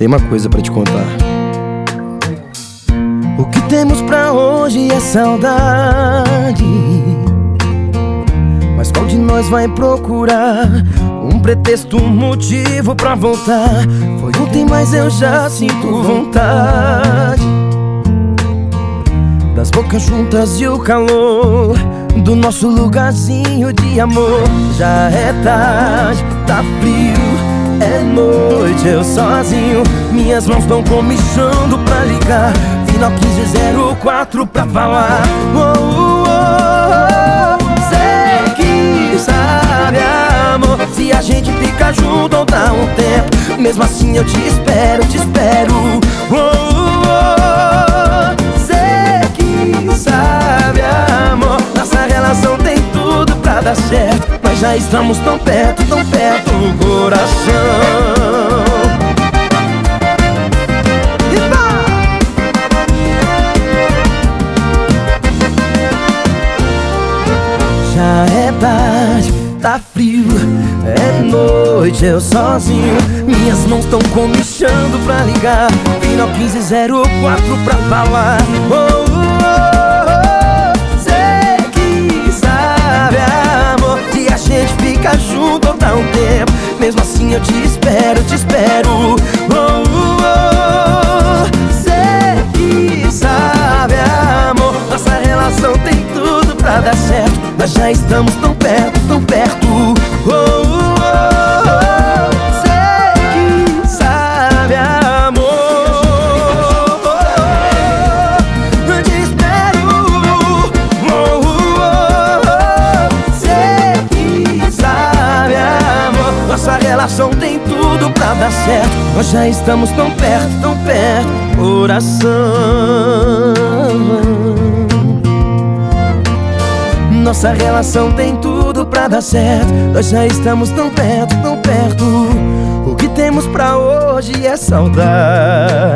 tem uma coisa para te contar. O que temos pra hoje é saudade. Mas qual de nós vai procurar um pretexto, um motivo pra voltar? Foi ontem, mas eu já sinto vontade. Das bocas juntas e o calor do nosso lugarzinho de amor. Já é tarde, tá frio é noite, eu sozinho. Minhas mãos estão comichando pra ligar. Final 1504 pra falar. Oh, oh, oh, Sei que sabe, amor Se a gente fica junto ou dá um tempo. Mesmo assim eu te espero, te espero. Oh, oh, oh, Sei que sabe, amor Nossa relação tem tudo pra dar certo. Já estamos tão perto, tão perto do coração Já é tarde, tá frio, é noite, eu sozinho. Minhas mãos tão comichando pra ligar. Final 1504 pra falar. Oh, Mesmo assim eu te espero, te espero já estamos tão perto, tão perto. Oh, oh, oh. Sei que sabe, amor. Te espero. Oh, oh, oh. Sei que sabe, amor. Nossa relação tem tudo pra dar certo. Nós já estamos tão perto, tão perto Coração Nossa relação tem tudo pra dar certo. Nós já estamos tão perto, tão perto. O que temos pra hoje é saudade